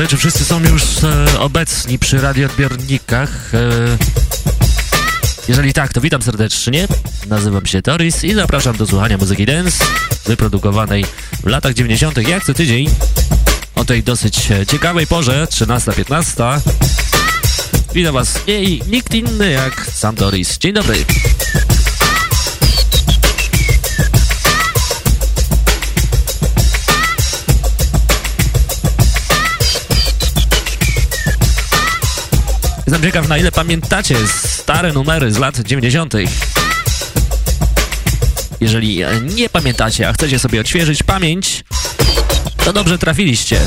Dobry, czy wszyscy są już e, obecni przy radioodbiornikach? E, jeżeli tak, to witam serdecznie. Nazywam się Toris i zapraszam do słuchania muzyki dance wyprodukowanej w latach 90. jak co tydzień o tej dosyć ciekawej porze, 13-15. Witam Was nie nikt inny jak sam Doris. Dzień dobry. Jestem ciekaw, na ile pamiętacie stare numery z lat 90. Jeżeli nie pamiętacie, a chcecie sobie odświeżyć pamięć, to dobrze trafiliście.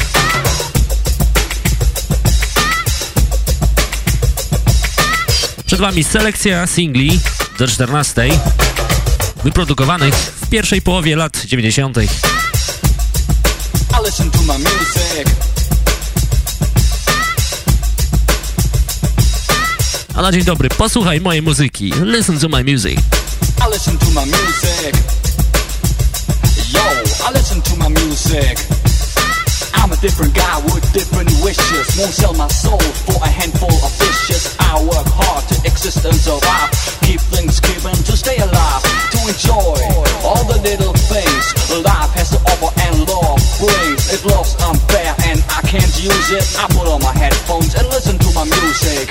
Przed Wami selekcja singli do 14, wyprodukowanych w pierwszej połowie lat 90. listen to my music. A na dzień dobry, posłuchaj mojej muzyki. Listen to my music. I listen to my music. Yo, I listen to my music. I'm a different guy with different wishes. Won't sell my soul for a handful of fishes. I work hard to exist and survive. Keep things keeping to stay alive. To enjoy all the little things life has to offer and love brings. If love's unfair and I can't use it, I put on my headphones and listen to my music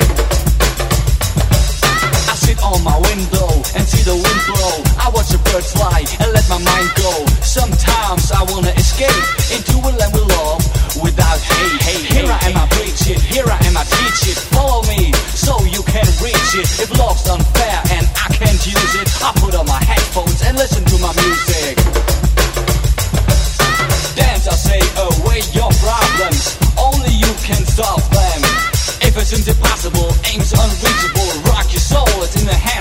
sit on my window and see the wind blow. I watch the birds fly and let my mind go. Sometimes I wanna escape into a land we love without hate. Hey, here I am, I preach it. Here I am, I teach it. Follow me so you can reach it. If love's unfair and I can't use it, I put on my headphones and listen to my music. Dance, I say, away your problems. Only you can solve seems impossible, aims unreachable. Rock your soul, it's in the hands,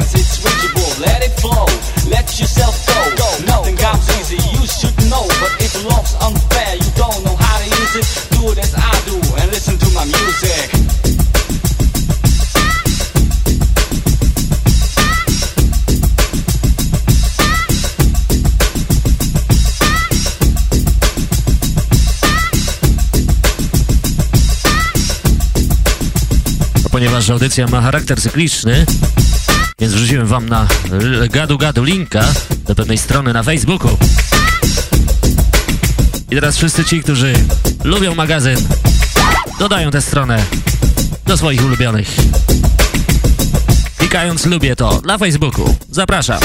ponieważ audycja ma charakter cykliczny, więc wrzuciłem wam na gadu gadu linka do pewnej strony na Facebooku. I teraz wszyscy ci, którzy lubią magazyn, dodają tę stronę do swoich ulubionych. Klikając lubię to na Facebooku. Zapraszam.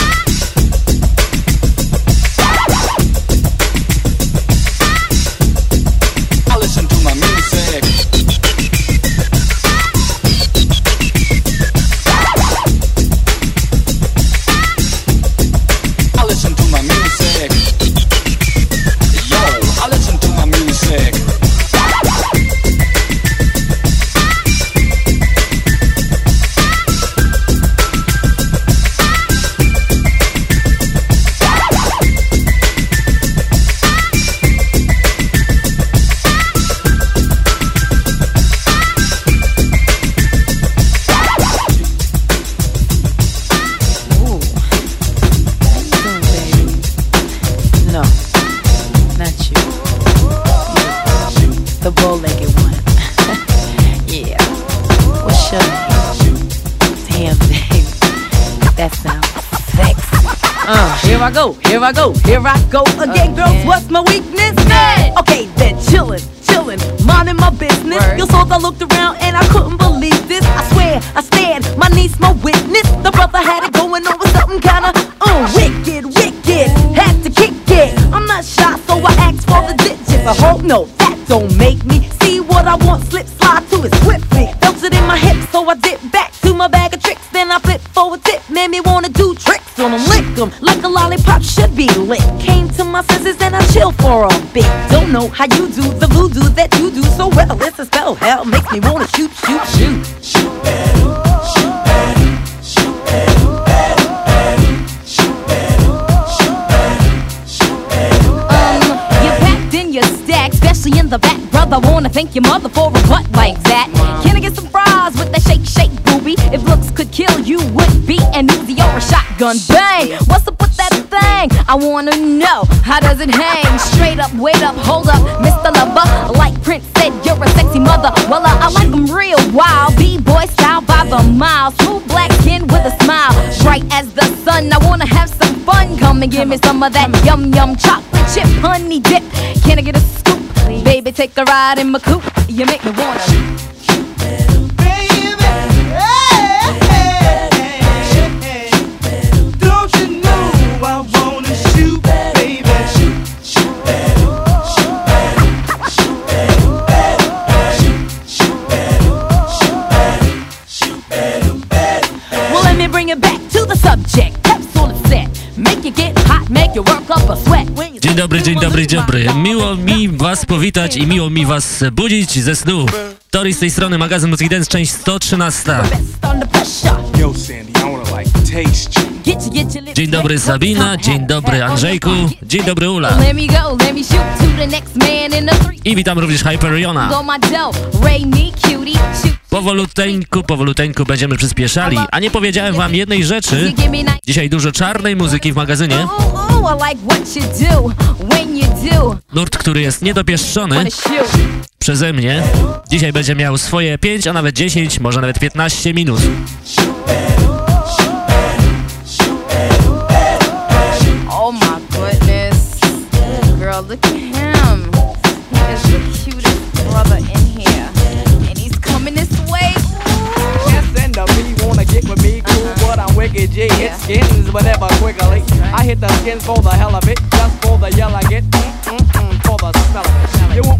How you do the voodoo that you do so well. It's a spell, hell makes me wanna shoot, shoot, shoot. Shoot, shoot, shoot, shoot, shoot, especially in the back. Brother, wanna thank your mother for a butt like that. Can I get some fries with that shake, shake, booby? If looks could kill you, would be an Uzi shotgun. Bang! What's up with that thing? I wanna know how does it hang? Straight up, wait up, hold up, Mr. Lover. Like Prince said, you're a sexy mother. Well, uh, I like them real wild. B-boy style by the mile. Smooth black skin with a smile. Bright as the sun. I wanna have some fun. Come and give me some of that yum yum chocolate chip honey dip. Can I get a scoop? Baby, take a ride in my coupe. You make me wanna. Dzień dobry, dzień dobry, dzień dobry. Miło mi was powitać i miło mi was budzić ze snu. Tori z tej strony, magazyn Muzyki Dance, część 113. Dzień dobry Sabina, dzień dobry Andrzejku, dzień dobry Ula. I witam również Hyperiona. Powoluteńku, powoluteńku będziemy przyspieszali, a nie powiedziałem wam jednej rzeczy. Dzisiaj dużo czarnej muzyki w magazynie. Nurt, który jest niedopieszczony przeze mnie, dzisiaj będzie miał swoje 5, a nawet 10, może nawet 15 minut. Girl, look at him. He is the cutest brother in here. And he's coming this way. Yes, and the me wanna get with me, cool, but I'm wicked G. Hit skins, but never quickly. I hit the skins for the hell of it, just for the yell I get. Mm -mm -mm, for the smell of it. You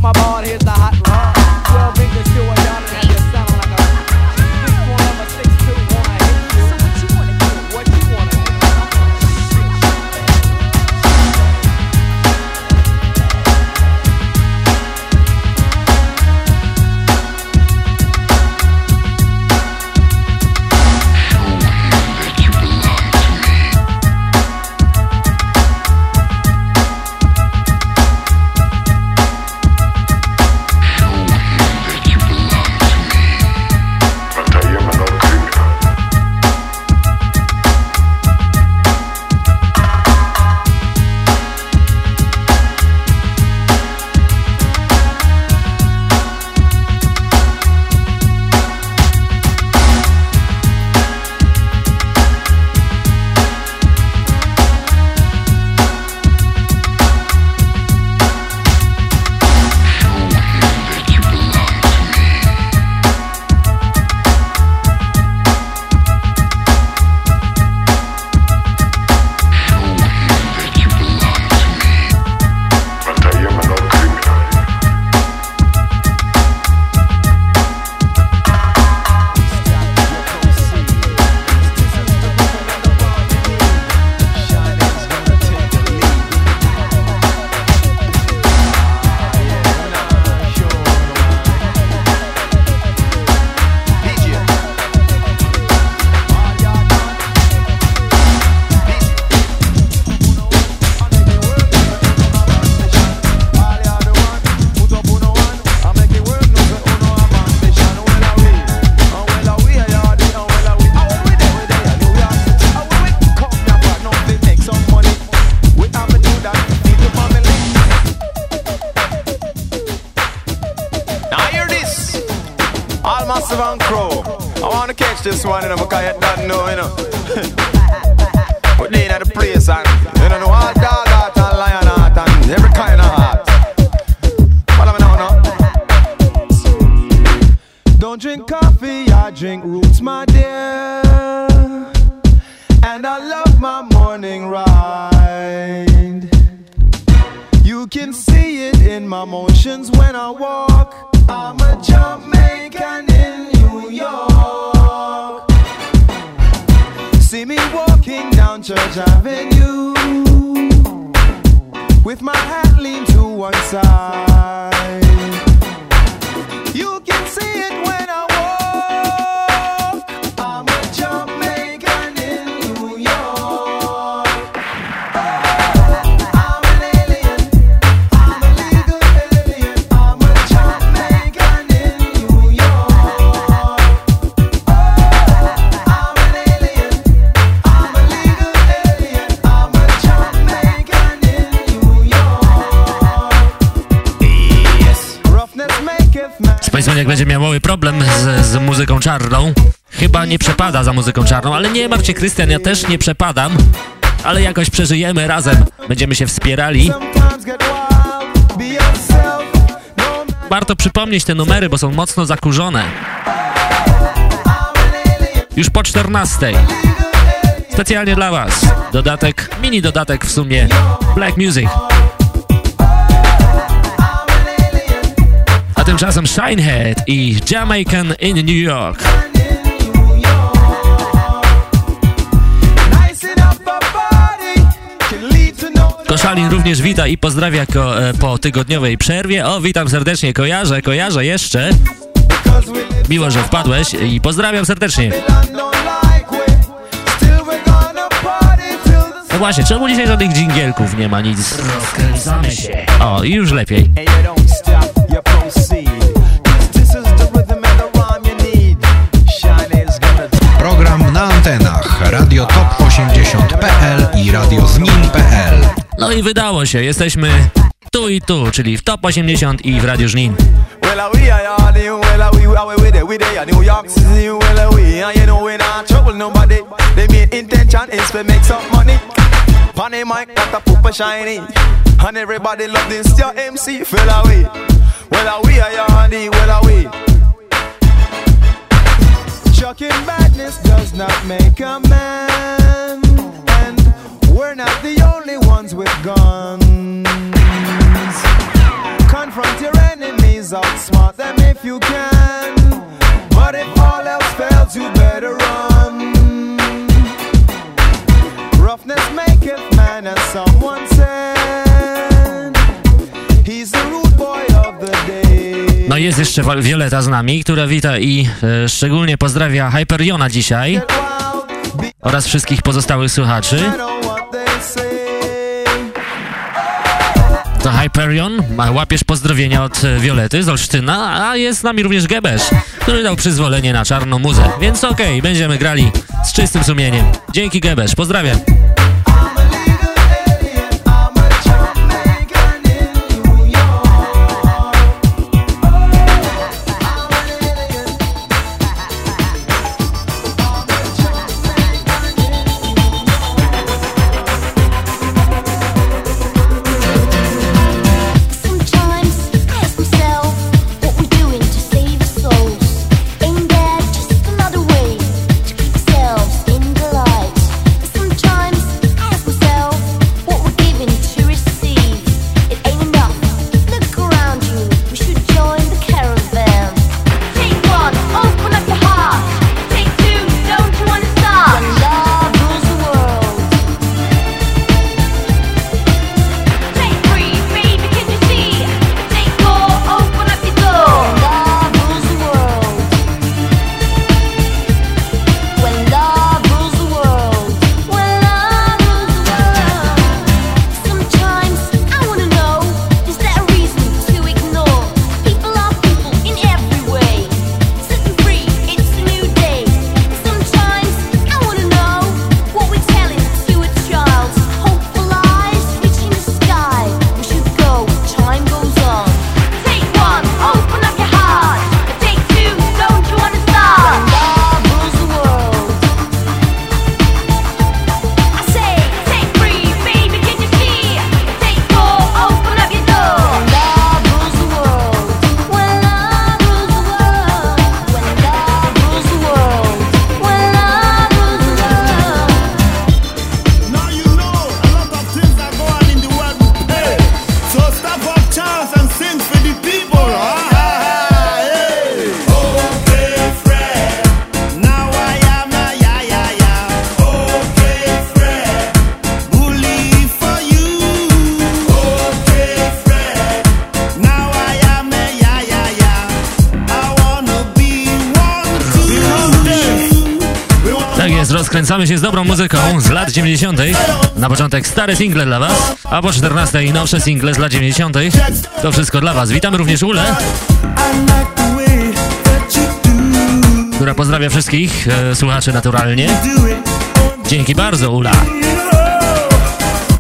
this one, you know, because you don't know, you know. Przepada za muzyką czarną, ale nie martw się, Krystian, ja też nie przepadam. Ale jakoś przeżyjemy razem. Będziemy się wspierali. Warto przypomnieć te numery, bo są mocno zakurzone. Już po 14. Specjalnie dla Was. Dodatek, mini dodatek w sumie. Black Music. tymczasem Shinehead i Jamaican in New York. Koszalin również wita i pozdrawia ko, e, po tygodniowej przerwie. O, witam serdecznie, kojarzę, kojarzę jeszcze. Miło, że wpadłeś i pozdrawiam serdecznie. No właśnie, czemu dzisiaj żadnych dżingielków nie ma nic? Rozkręcamy się. O, już lepiej. Program na antenach Radio Top 80.pl i Radio Znin.pl No i wydało się, jesteśmy tu i tu, czyli w Top 80 i w Radiu Żnin. Funny mic, got a pooper shiny, and everybody love this, your MC, fella, we. Well, we? Are you, well, we. Chucking badness does not make a man, we're not the only ones with guns. Confront your enemies, outsmart them if you can. But if all else fails, you better run. Roughness maketh man, as someone said. He's the rude boy of the day. No jest jeszcze Violeta z nami, która wita i e, szczególnie pozdrawia Hyperiona dzisiaj oraz wszystkich pozostałych słuchaczy. To Hyperion, łapiesz pozdrowienia od e, Violety z Olsztyna, a jest z nami również Gebesz, który dał przyzwolenie na czarną muzę. Więc okej, okay, będziemy grali z czystym sumieniem. Dzięki Gebesz, pozdrawiam. Rozkręcamy się z dobrą muzyką z lat 90. Na początek stare single dla Was, a po 14 i nowsze single z lat 90. To wszystko dla Was. Witamy również Ule, która pozdrawia wszystkich e, słuchaczy naturalnie. Dzięki bardzo, Ula.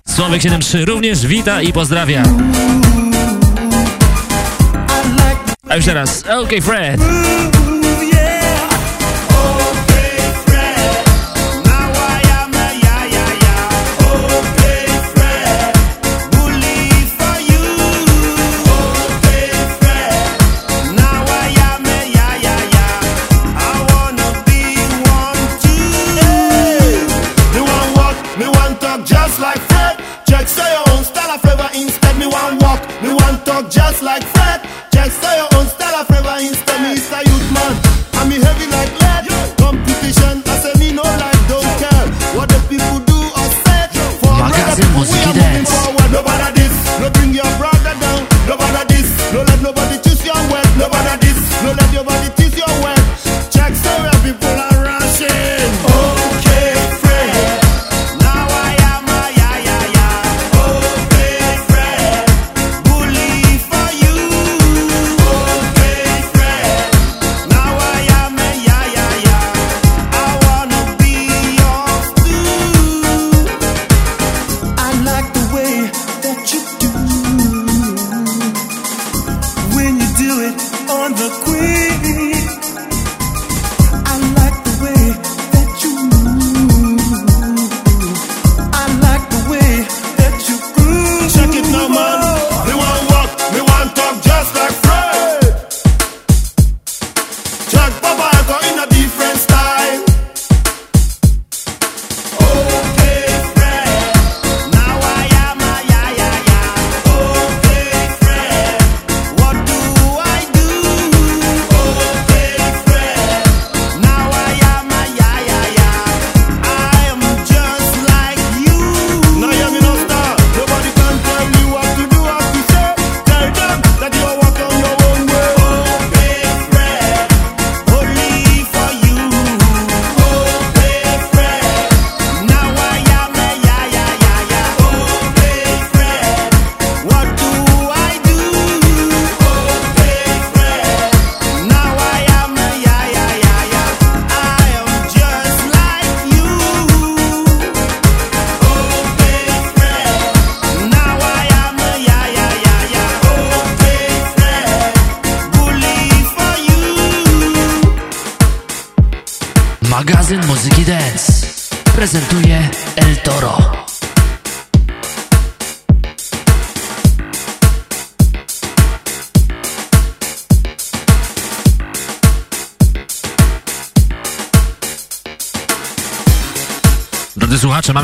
Sławek 73 również wita i pozdrawia. A już teraz, OK Fred.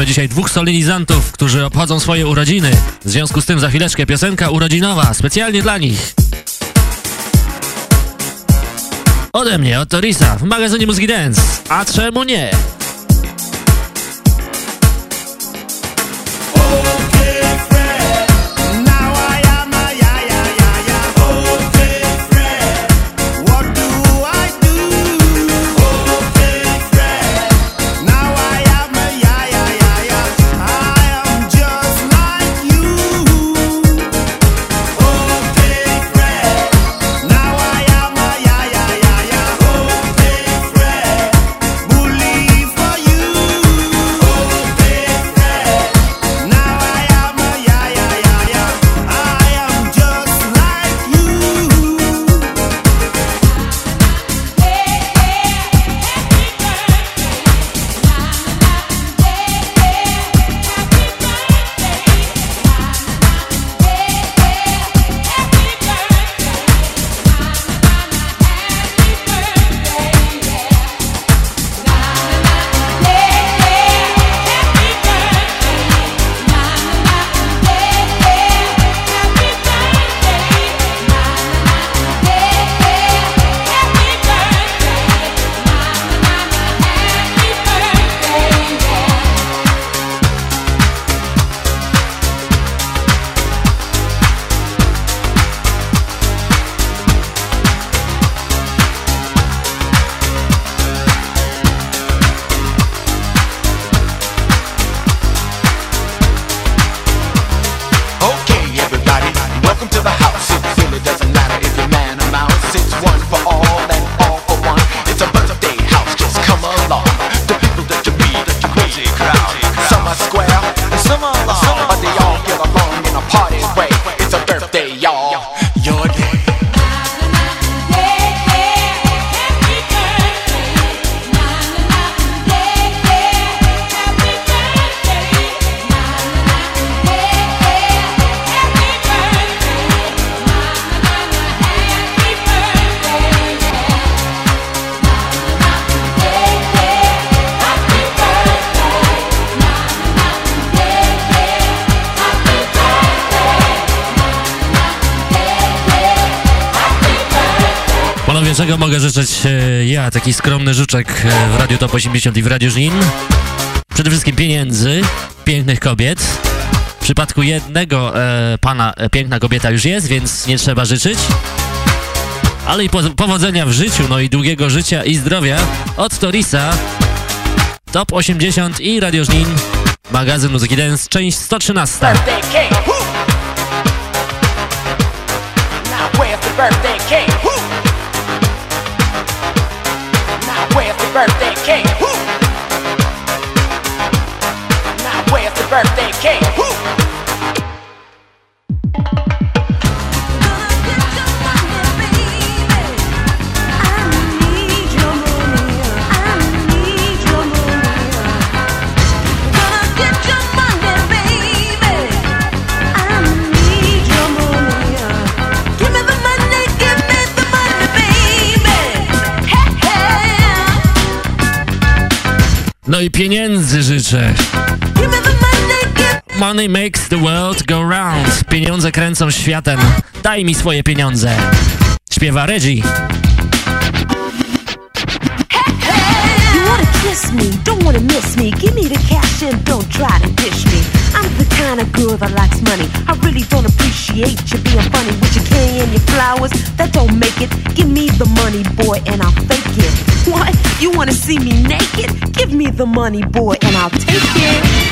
Mamy dzisiaj dwóch solenizantów, którzy obchodzą swoje urodziny. W związku z tym za chwileczkę piosenka urodzinowa, specjalnie dla nich. Ode mnie, od Torisa, w magazynie Muzyki Dance. A czemu nie? Czego mogę życzyć e, ja, taki skromny żuczek e, w Radiu Top 80 i w Radiu Żnin. Przede wszystkim pieniędzy, pięknych kobiet. W przypadku jednego e, pana e, piękna kobieta już jest, więc nie trzeba życzyć. Ale i po, powodzenia w życiu, no i długiego życia i zdrowia od Torisa. Top 80 i Radio Żnin. Magazyn Muzyki Dance, część 113. birthday cake? Now where's the birthday cake? Woo! Now where's the birthday cake? Woo! No i pieniędzy życzę. Money makes the world go round. Pieniądze kręcą światem. Daj mi swoje pieniądze. Śpiewa Reggie. Kiss me, don't wanna miss me. Give me the cash and don't try to dish me. I'm the kind of girl that likes money. I really don't appreciate you being funny with your candy and your flowers. That don't make it. Give me the money, boy, and I'll fake it. What? You wanna see me naked? Give me the money, boy, and I'll take it.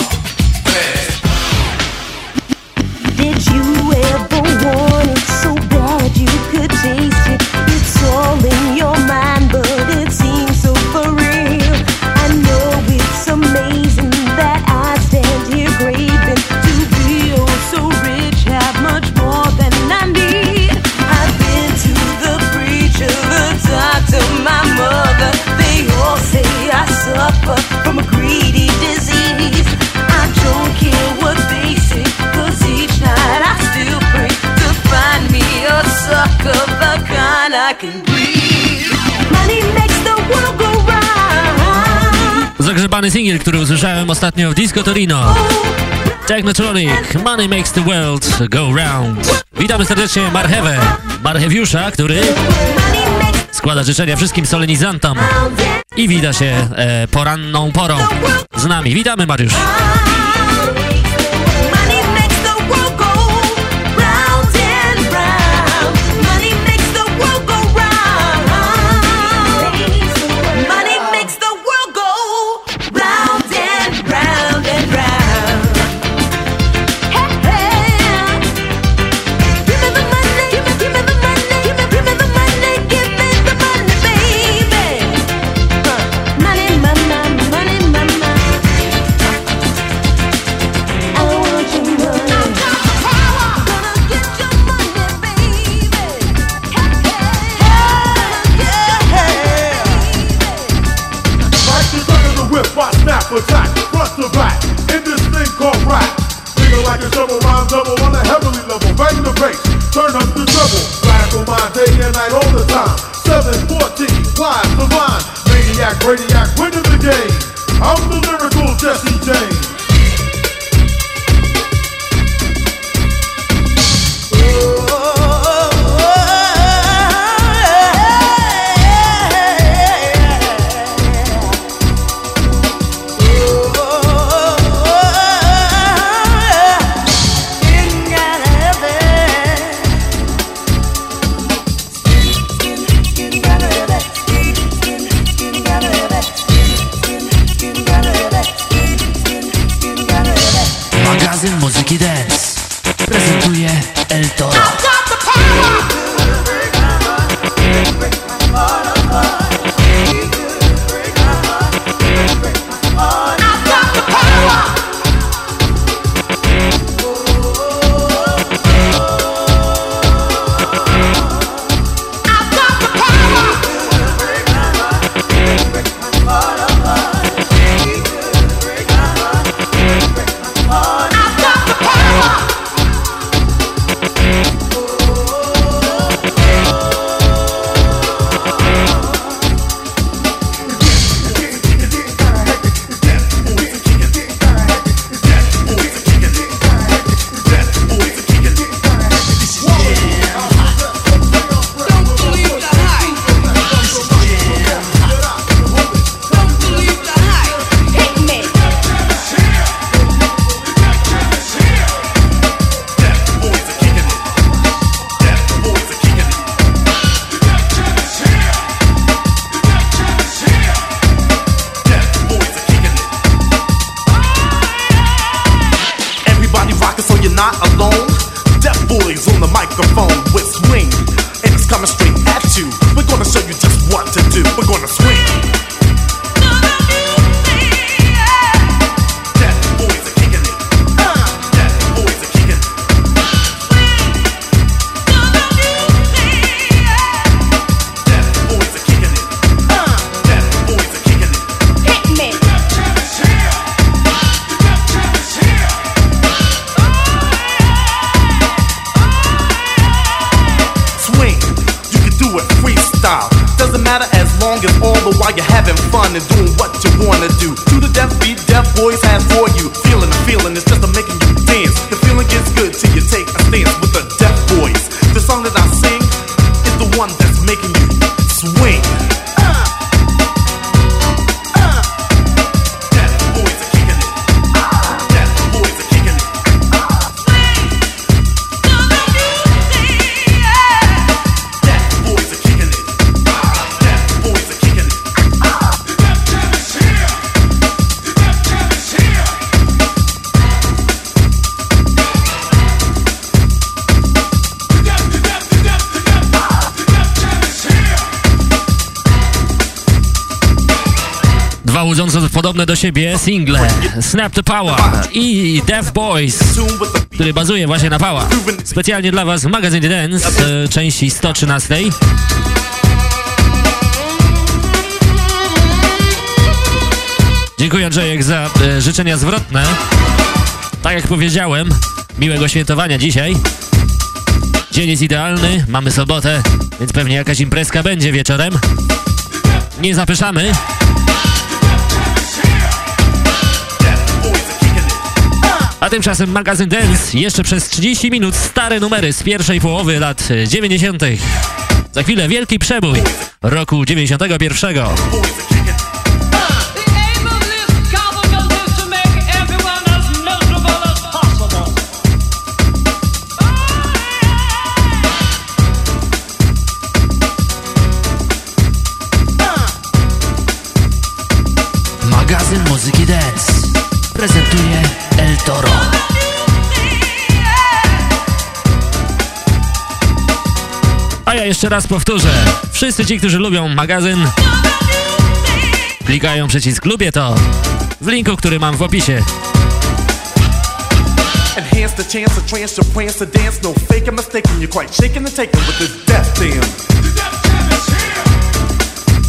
Ostatnio w Disco Torino. Technotronic, Money Makes the World Go Round. Witamy serdecznie Marchewę, Marchewiusza, który składa życzenia wszystkim solenizantom i wita się e, poranną porą z nami. Witamy Mariusz. Siebie single Snap the Power i Deaf Boys, który bazuje właśnie na Power. Specjalnie dla Was magazyn Dance e, części 113. Dziękuję Andrzejek za e, życzenia zwrotne. Tak jak powiedziałem, miłego świętowania dzisiaj. Dzień jest idealny, mamy sobotę, więc pewnie jakaś imprezka będzie wieczorem. Nie zapyszamy. A tymczasem magazyn Dance jeszcze przez 30 minut stare numery z pierwszej połowy lat 90. Za chwilę wielki przebój roku 91. jeszcze raz powtórzę. Wszyscy ci, którzy lubią magazyn, klikają przycisk lubię to w linku, który mam w opisie. Enhance the chance of trance to prance to dance. No fake and mistaken. You're quite shaking and taken with this death.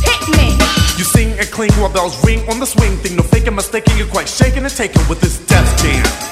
Hit me. You sing and cling while bells ring on the swing thing. No fake and mistaken. You're quite shaking and taken with this death jam.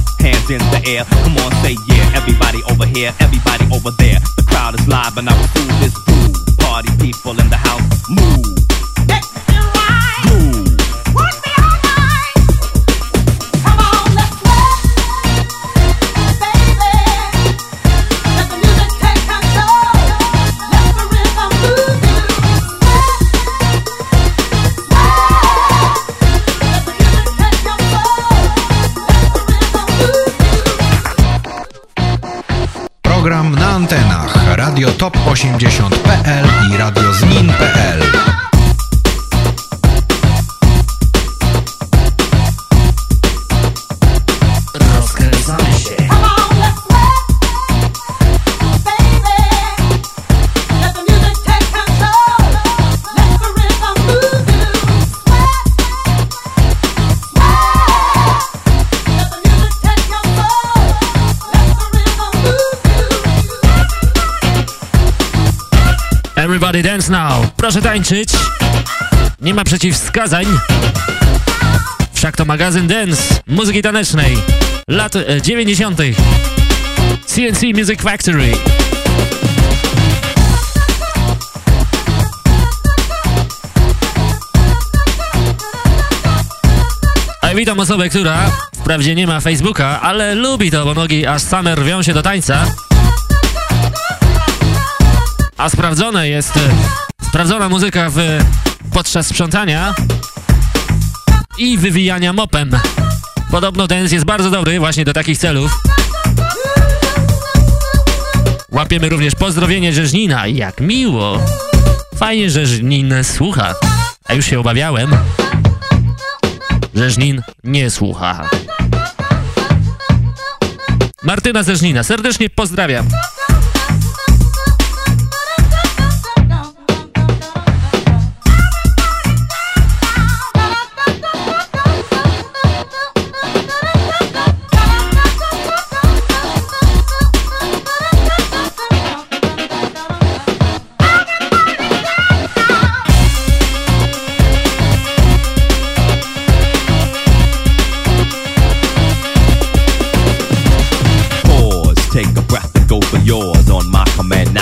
hands in the air. Come on, say yeah. Everybody over here, everybody over there. The crowd is live and I will do this. Boo. Party people in the house, move. Proszę tańczyć. Nie ma przeciwwskazań. Wszak to magazyn Dance, muzyki tanecznej, lat 90. E, CNC Music Factory. A witam osobę, która wprawdzie nie ma Facebooka, ale lubi to, bo nogi aż same rwią się do tańca. A sprawdzone jest e, Sprawdzona muzyka w, podczas sprzątania i wywijania mopem. Podobno dance jest bardzo dobry właśnie do takich celów. Łapiemy również pozdrowienie Rzeżnina. Jak miło. Fajnie, że Rzeżnin słucha. A już się obawiałem. Rzeżnin nie słucha. Martyna Zeżnina, serdecznie pozdrawiam.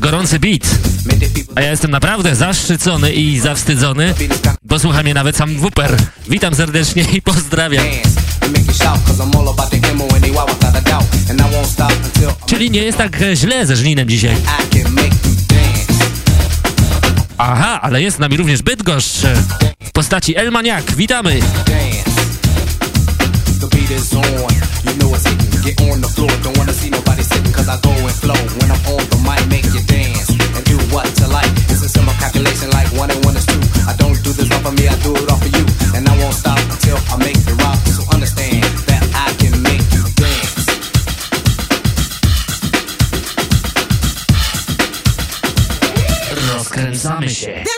Gorący beat. A ja jestem naprawdę zaszczycony i zawstydzony, bo słucha mnie nawet sam Wooper. Witam serdecznie i pozdrawiam. Czyli nie jest tak źle ze Żninem dzisiaj. Aha, ale jest z nami również Bydgoszcz w postaci Elmaniak. Witamy! You know it's hitting. Get on the floor, don't wanna see nobody sitting, cause I go and flow. When I'm on the mic, make you dance and do what you like. It's a simple calculation like one and one is two. I don't do this all for me, I do it all for you. And I won't stop until I make you rock. So understand that I can make you dance. Rozkręcamy się.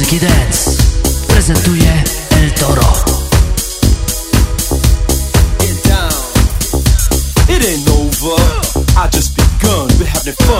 What's happening in the world today. Do the right thing? Certainly not always what we gonna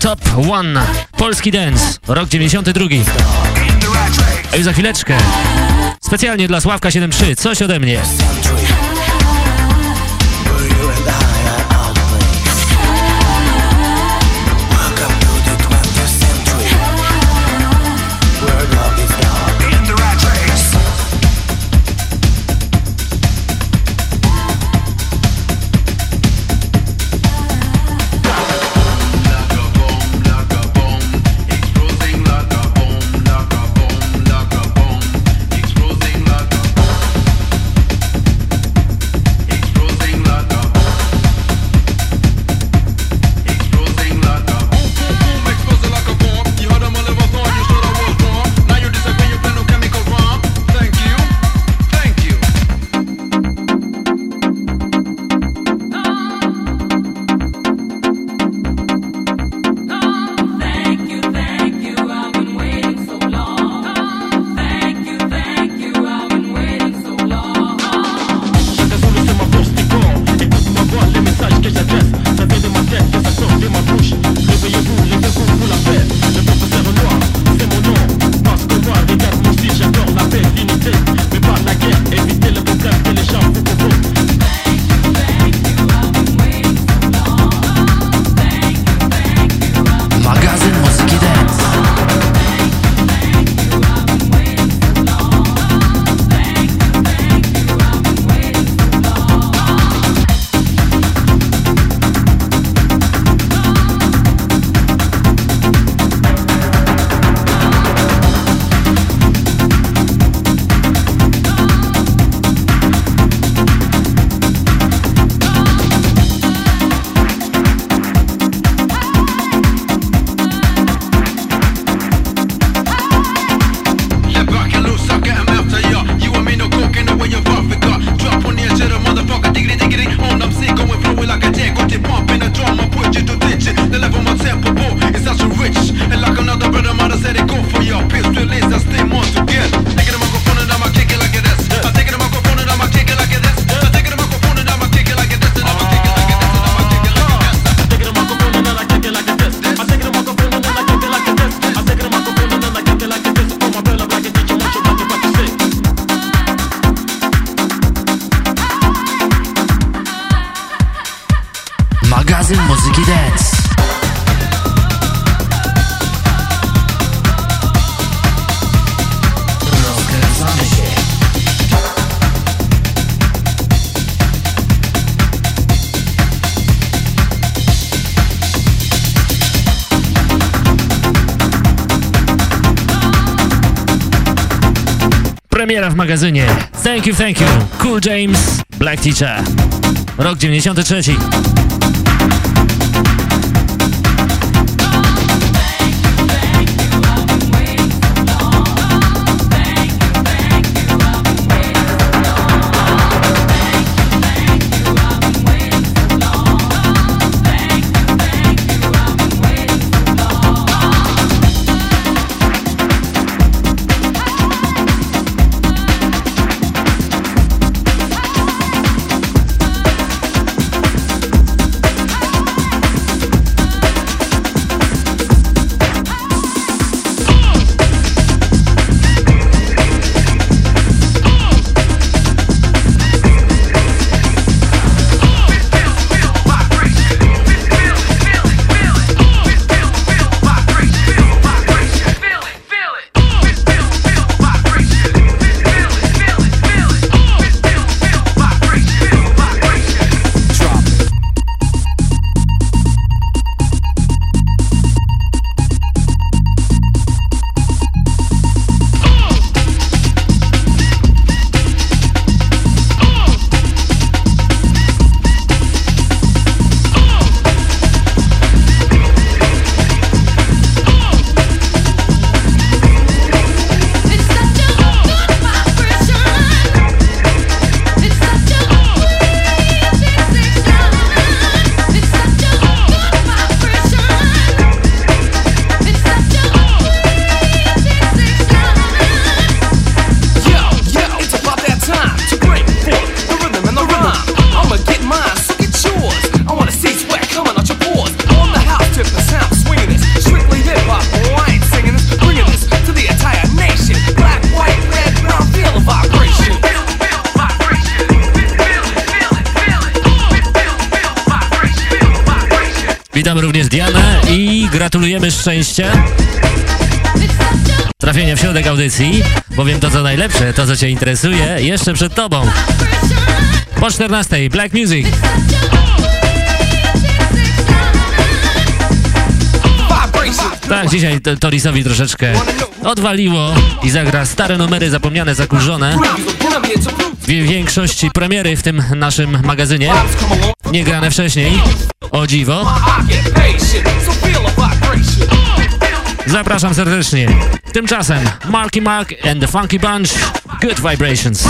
Top One, polski dance, rok 92. A już za chwileczkę, specjalnie dla Sławka 73, coś ode mnie. Premiera w magazynie. Thank you, thank you. Cool James, Black Teacher. Rok 93. audycji, bowiem to co najlepsze, to co Cię interesuje, jeszcze przed Tobą. Po 14 Black Music. Tak, dzisiaj Torisowi troszeczkę odwaliło i zagra stare numery zapomniane, zakurzone. W większości premiery w tym naszym magazynie. Nie grane wcześniej. O dziwo. Zapraszam serdecznie. Tymczasem Marky Mark and the Funky Bunch. Good Vibrations.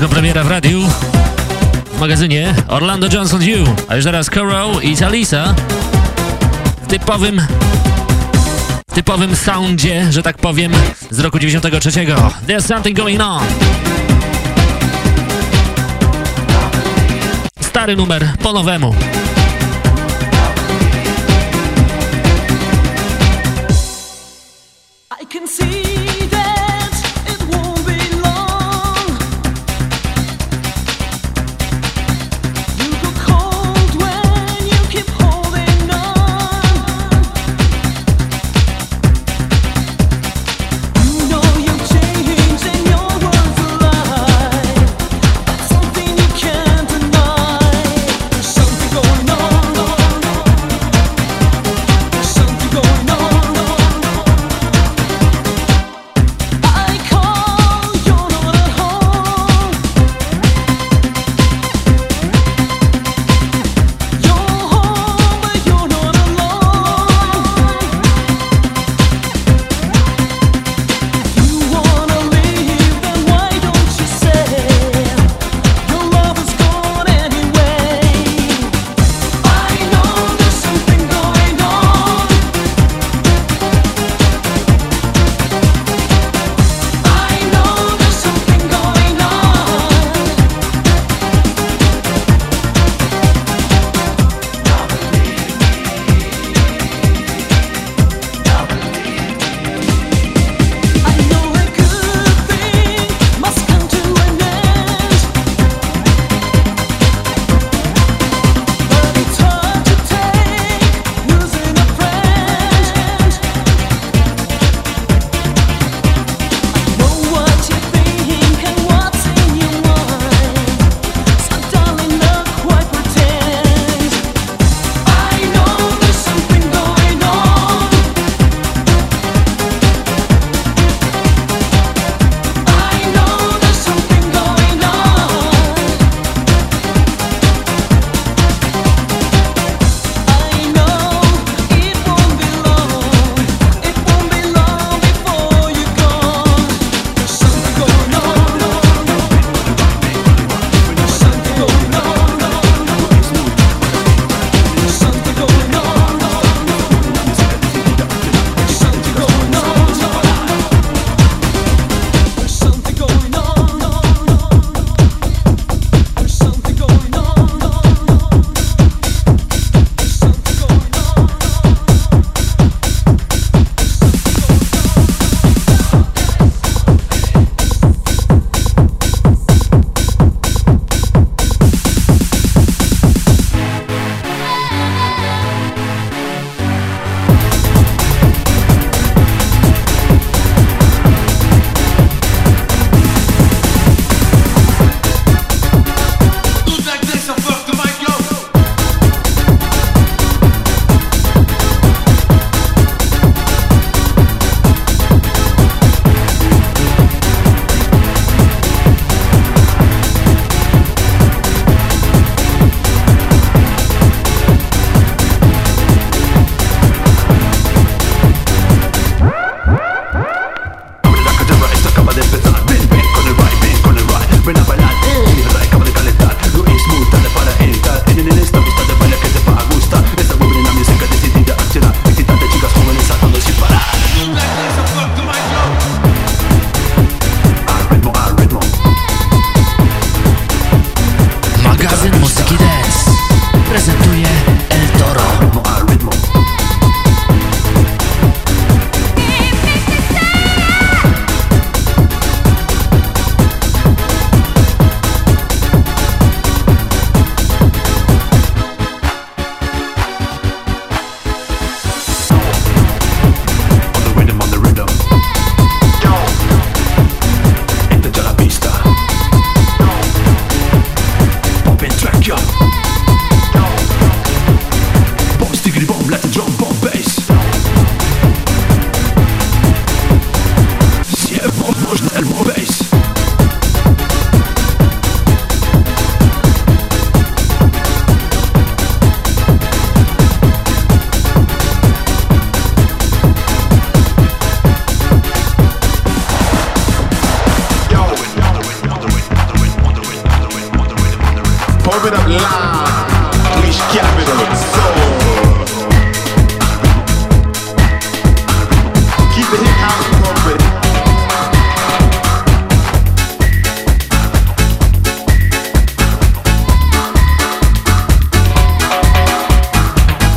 Ciężko premiera w radiu. W magazynie Orlando Johnson You. A już teraz Coro i Talisa w typowym typowym soundzie, że tak powiem, z roku 93. There's something going on. Stary numer po nowemu.